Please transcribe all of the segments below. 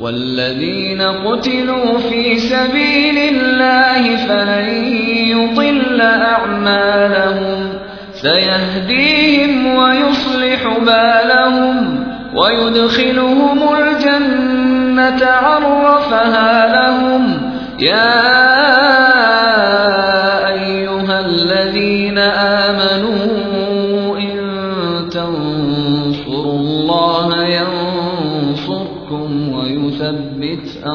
والذين قتلوا في سبيل الله فلن يضل أعمالهم. سيهديهم ويصلح بالهم ويدخلهم الجنة عرفها لهم. يا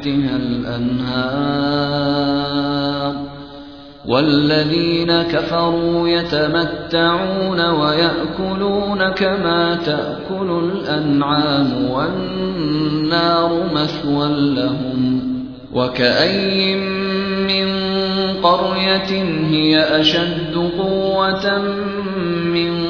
تحتها الأنهار والذين كفروا يتمتعون ويأكلون كما تأكل الأنعام والنار مثوى لهم وكأي من قرية هي أشد قوة من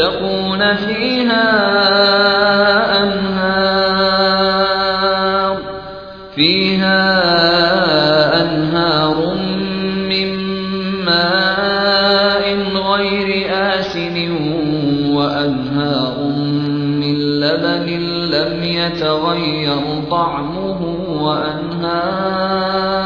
المتقون فيها أنهار فيها أنهار من ماء غير آسن وأنهار من لبن لم يتغير طعمه وأنهار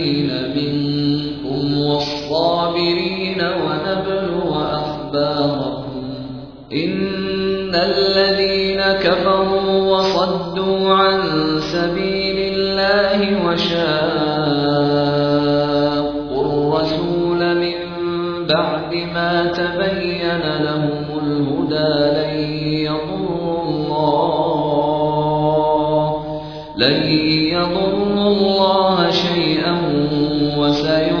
الذين كفروا وصدوا عن سبيل الله وشاقوا الرسول من بعد ما تبين لهم الهدى لن يضروا الله لن يضروا الله شيئا وسيحبط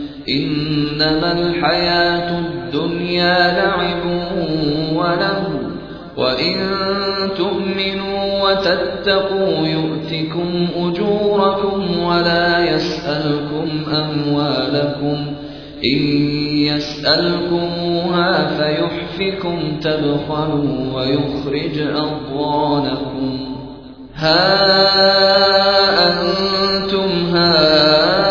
إنما الحياة الدنيا لعب وله وإن تؤمنوا وتتقوا يؤتكم أجوركم ولا يسألكم أموالكم إن يسألكموها فيحفكم تبخلوا ويخرج أضوانكم ها أنتم هؤلاء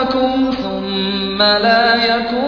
ثم لا يكونوا